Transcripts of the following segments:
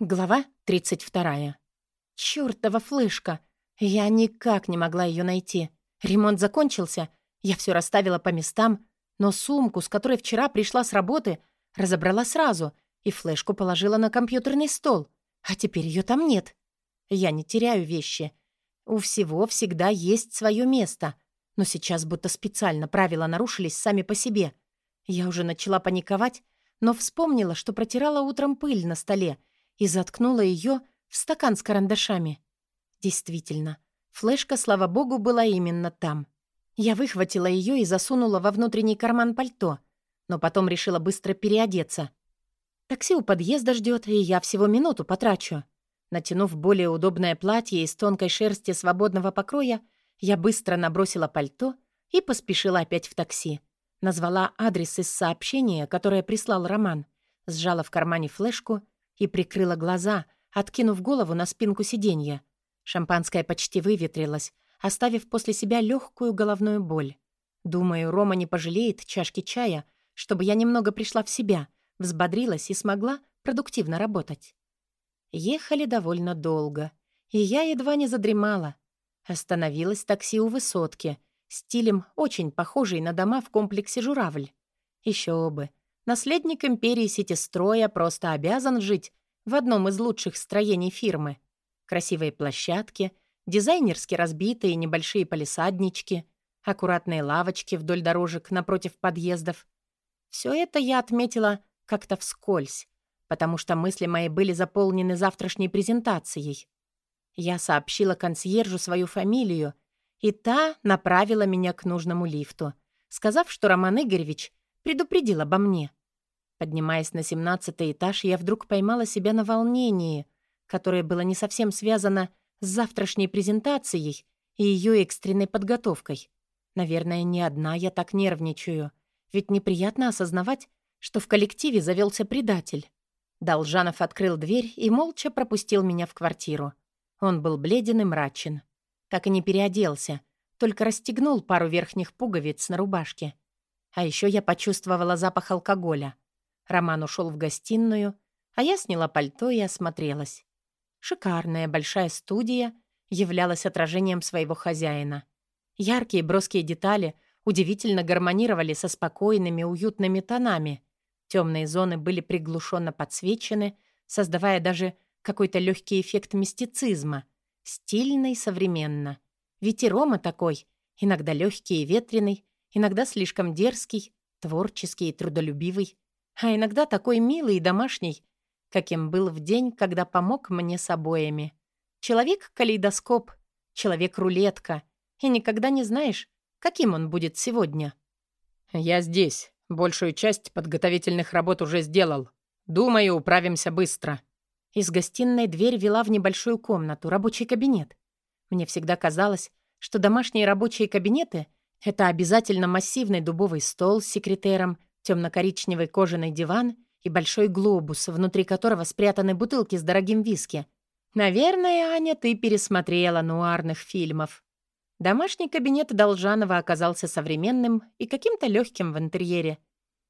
Глава 32. Чёртова флешка! Я никак не могла её найти. Ремонт закончился, я всё расставила по местам, но сумку, с которой вчера пришла с работы, разобрала сразу и флешку положила на компьютерный стол. А теперь её там нет. Я не теряю вещи. У всего всегда есть своё место. Но сейчас будто специально правила нарушились сами по себе. Я уже начала паниковать, но вспомнила, что протирала утром пыль на столе — и заткнула ее в стакан с карандашами. Действительно, флешка, слава богу, была именно там. Я выхватила ее и засунула во внутренний карман пальто, но потом решила быстро переодеться. Такси у подъезда ждет, и я всего минуту потрачу. Натянув более удобное платье из тонкой шерсти свободного покроя, я быстро набросила пальто и поспешила опять в такси. Назвала адрес из сообщения, которое прислал Роман, сжала в кармане флешку и прикрыла глаза, откинув голову на спинку сиденья. Шампанское почти выветрилось, оставив после себя легкую головную боль. Думаю, Рома не пожалеет чашки чая, чтобы я немного пришла в себя, взбодрилась и смогла продуктивно работать. Ехали довольно долго, и я едва не задремала. Остановилось такси у высотки, стилем очень похожий на дома в комплексе «Журавль». Еще бы, Наследник империи Ситистроя просто обязан жить в одном из лучших строений фирмы. Красивые площадки, дизайнерски разбитые небольшие палисаднички, аккуратные лавочки вдоль дорожек напротив подъездов. Все это я отметила как-то вскользь, потому что мысли мои были заполнены завтрашней презентацией. Я сообщила консьержу свою фамилию, и та направила меня к нужному лифту, сказав, что Роман Игоревич Предупредил обо мне. Поднимаясь на семнадцатый этаж, я вдруг поймала себя на волнении, которое было не совсем связано с завтрашней презентацией и ее экстренной подготовкой. Наверное, не одна я так нервничаю. Ведь неприятно осознавать, что в коллективе завелся предатель. Должанов открыл дверь и молча пропустил меня в квартиру. Он был бледен и мрачен. Так и не переоделся, только расстегнул пару верхних пуговиц на рубашке. А еще я почувствовала запах алкоголя. Роман ушел в гостиную, а я сняла пальто и осмотрелась. Шикарная большая студия являлась отражением своего хозяина. Яркие броские детали удивительно гармонировали со спокойными уютными тонами. Темные зоны были приглушенно подсвечены, создавая даже какой-то легкий эффект мистицизма. Стильно и современно. Ведь и Рома такой, иногда легкий и ветреный, Иногда слишком дерзкий, творческий и трудолюбивый, а иногда такой милый и домашний, каким был в день, когда помог мне с обоями. Человек-калейдоскоп, человек-рулетка, и никогда не знаешь, каким он будет сегодня. «Я здесь. Большую часть подготовительных работ уже сделал. Думаю, управимся быстро». Из гостиной дверь вела в небольшую комнату, рабочий кабинет. Мне всегда казалось, что домашние рабочие кабинеты — это обязательно массивный дубовый стол с секретером, темно-коричневый кожаный диван и большой глобус, внутри которого спрятаны бутылки с дорогим виски. Наверное, Аня, ты пересмотрела нуарных фильмов. Домашний кабинет Должанова оказался современным и каким-то легким в интерьере.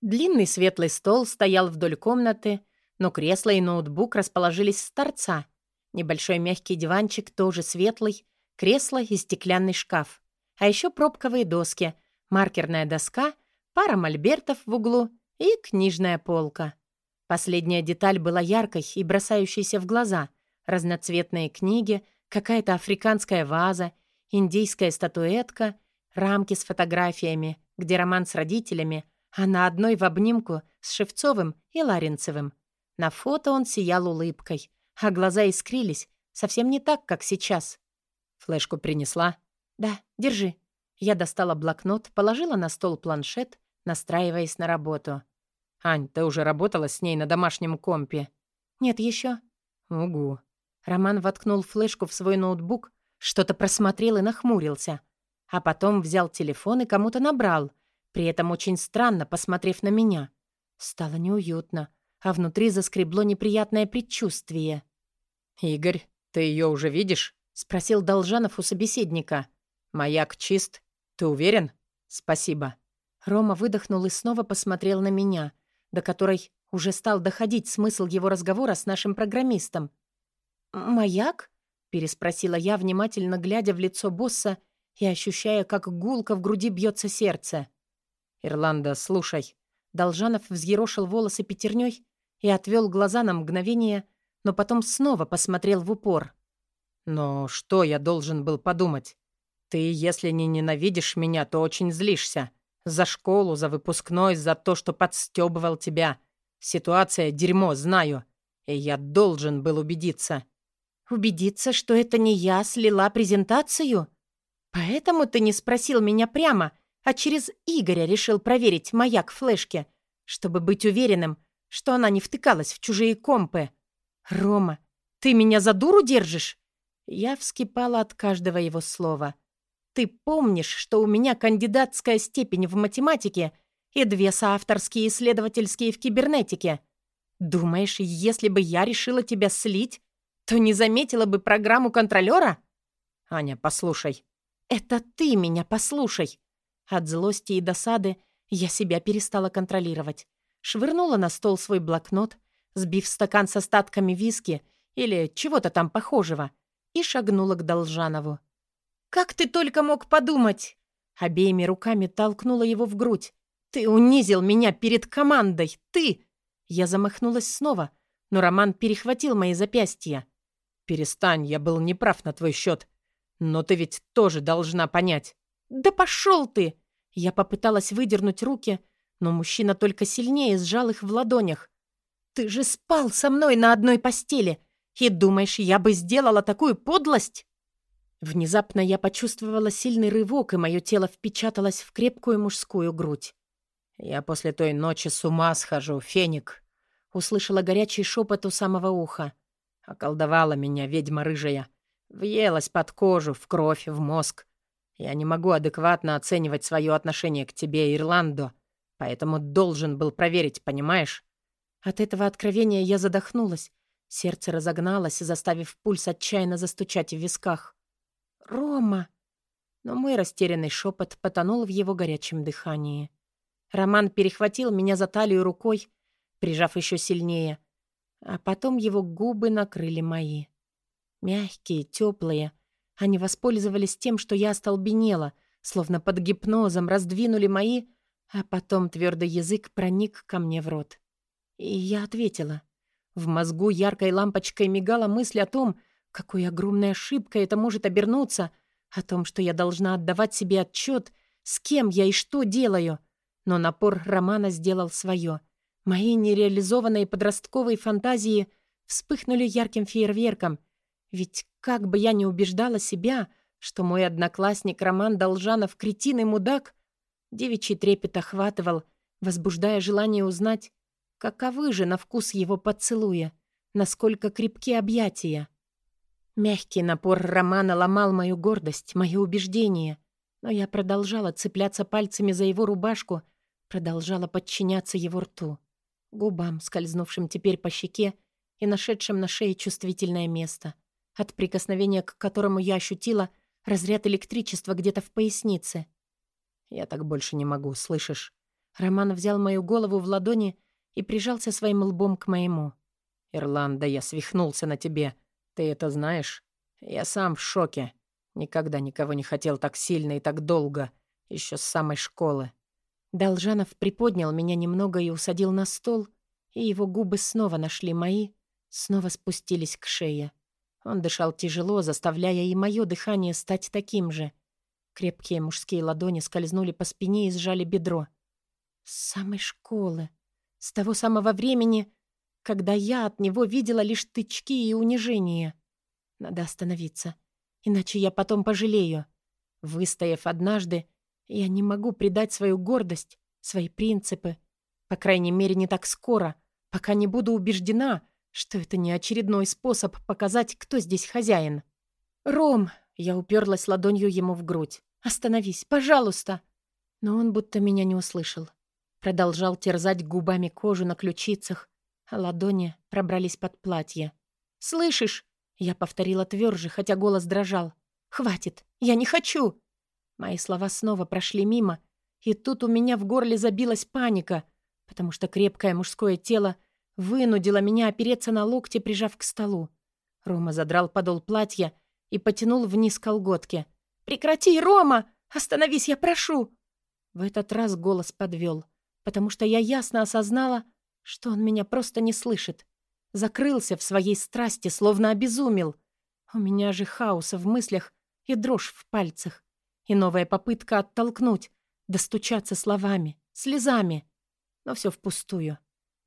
Длинный светлый стол стоял вдоль комнаты, но кресло и ноутбук расположились с торца. Небольшой мягкий диванчик тоже светлый, кресло и стеклянный шкаф. А еще пробковые доски, маркерная доска, пара мольбертов в углу и книжная полка. Последняя деталь была яркой и бросающейся в глаза. Разноцветные книги, какая-то африканская ваза, индийская статуэтка, рамки с фотографиями, где роман с родителями, а на одной в обнимку с Шевцовым и Ларинцевым. На фото он сиял улыбкой, а глаза искрились, совсем не так, как сейчас. «Флешку принесла?» «Да, держи». Я достала блокнот, положила на стол планшет, настраиваясь на работу. «Ань, ты уже работала с ней на домашнем компе?» «Нет еще». «Угу». Роман воткнул флешку в свой ноутбук, что-то просмотрел и нахмурился. А потом взял телефон и кому-то набрал, при этом очень странно посмотрев на меня. Стало неуютно, а внутри заскребло неприятное предчувствие. «Игорь, ты ее уже видишь?» — спросил Должанов у собеседника. «Маяк чист. Ты уверен?» «Спасибо». Рома выдохнул и снова посмотрел на меня, до которой Уже стал доходить смысл его разговора с нашим программистом. «Маяк?» — переспросила я, внимательно глядя в лицо босса и ощущая, как гулко в груди бьется сердце. «Ирланда, слушай». Должанов взъерошил волосы пятерней и отвел глаза на мгновение, но потом снова посмотрел в упор. «Но что я должен был подумать? Ты, если не ненавидишь меня, то очень злишься. За школу, за выпускной, за то, что подстёбывал тебя. Ситуация — дерьмо, знаю. И я должен был убедиться». «Убедиться, что это не я слила презентацию? Поэтому ты не спросил меня прямо, а через Игоря решил проверить маяк флешки, чтобы быть уверенным, что она не втыкалась в чужие компы. Рома, ты меня за дуру держишь?» Я вскипала от каждого его слова. «Ты помнишь, что у меня кандидатская степень в математике — и две соавторские исследовательские в кибернетике. Думаешь, если бы я решила тебя слить, то не заметила бы программу контролера? Аня, послушай. Это ты меня послушай. От злости и досады я себя перестала контролировать. Швырнула на стол свой блокнот, сбив стакан с остатками виски или чего-то там похожего, и шагнула к Должанову. «Как ты только мог подумать?» Обеими руками толкнула его в грудь. «Ты унизил меня перед командой! Ты!» Я замахнулась снова, но Роман перехватил мои запястья. «Перестань, я был неправ на твой счет. Но ты ведь тоже должна понять». «Да пошел ты!» Я попыталась выдернуть руки, но мужчина только сильнее сжал их в ладонях. «Ты же спал со мной на одной постели, и думаешь, я бы сделала такую подлость?» Внезапно я почувствовала сильный рывок, и мое тело впечаталось в крепкую мужскую грудь. «Я после той ночи с ума схожу, Феник!» Услышала горячий шепот у самого уха. Околдовала меня ведьма рыжая. Въелась под кожу, в кровь, в мозг. Я не могу адекватно оценивать свое отношение к тебе, Ирландо, поэтому должен был проверить, понимаешь? От этого откровения я задохнулась. Сердце разогналось, заставив пульс отчаянно застучать в висках. «Рома!» Но мой растерянный шепот потонул в его горячем дыхании. Роман перехватил меня за талию рукой, прижав еще сильнее, а потом его губы накрыли мои. Мягкие, теплые. Они воспользовались тем, что я остолбенела, словно под гипнозом раздвинули мои, а потом твердый язык проник ко мне в рот. И я ответила. В мозгу яркой лампочкой мигала мысль о том, какой огромной ошибкой это может обернуться, о том, что я должна отдавать себе отчет, с кем я и что делаю — но напор романа сделал свое. Мои нереализованные подростковые фантазии вспыхнули ярким фейерверком. Ведь как бы я ни убеждала себя, что мой одноклассник Роман Должанов кретин и мудак, девичий трепет охватывал, возбуждая желание узнать, каковы же на вкус его поцелуя, насколько крепки объятия. Мягкий напор Романа ломал мою гордость, мои убеждения, но я продолжала цепляться пальцами за его рубашку — продолжала подчиняться его рту, губам, скользнувшим теперь по щеке и нашедшим на шее чувствительное место, от прикосновения к которому я ощутила разряд электричества где-то в пояснице. «Я так больше не могу, слышишь?» Роман взял мою голову в ладони и прижался своим лбом к моему. «Ирланда, я свихнулся на тебе. Ты это знаешь? Я сам в шоке. Никогда никого не хотел так сильно и так долго. Еще с самой школы. Должанов приподнял меня немного и усадил на стол, и его губы снова нашли мои, снова спустились к шее. Он дышал тяжело, заставляя и мое дыхание стать таким же. Крепкие мужские ладони скользнули по спине и сжали бедро. С самой школы. С того самого времени, когда я от него видела лишь тычки и унижения. Надо остановиться, иначе я потом пожалею. Выстояв однажды, я не могу предать свою гордость, свои принципы. По крайней мере, не так скоро, пока не буду убеждена, что это не очередной способ показать, кто здесь хозяин. «Ром!» — я уперлась ладонью ему в грудь. «Остановись, пожалуйста!» Но он будто меня не услышал. Продолжал терзать губами кожу на ключицах, ладони пробрались под платье. «Слышишь?» — я повторила тверже, хотя голос дрожал. «Хватит! Я не хочу!» Мои слова снова прошли мимо, и тут у меня в горле забилась паника. потому что крепкое мужское тело вынудило меня опереться на локте, прижав к столу. Рома задрал подол платья и потянул вниз колготки. «Прекрати, Рома! Остановись, я прошу!» В этот раз голос подвел, потому что я ясно осознала, что он меня просто не слышит. Закрылся в своей страсти, словно обезумел. У меня же хаоса в мыслях и дрожь в пальцах. И новая попытка оттолкнуть, достучаться словами, слезами. Но все впустую.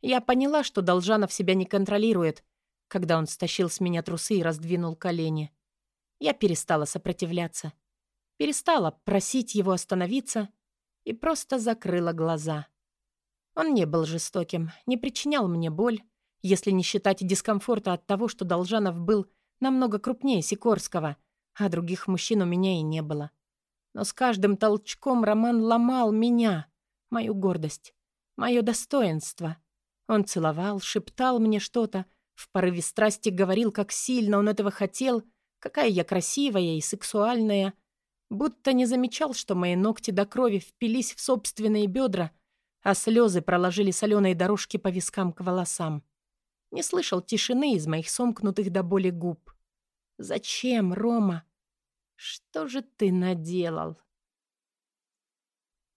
Я поняла, что Должанов себя не контролирует, когда он стащил с меня трусы и раздвинул колени. Я перестала сопротивляться. Перестала просить его остановиться и просто закрыла глаза. Он не был жестоким, не причинял мне боль, если не считать дискомфорта от того, что Должанов был намного крупнее Сикорского, а других мужчин у меня и не было. Но с каждым толчком Роман ломал меня, мою гордость, мое достоинство. Он целовал, шептал мне что-то, в порыве страсти говорил, как сильно он этого хотел, какая я красивая и сексуальная, будто не замечал, что мои ногти до крови впились в собственные бедра, а слезы проложили соленые дорожки по вискам к волосам. Не слышал тишины из моих сомкнутых до боли губ. «Зачем, Рома? Что же ты наделал?»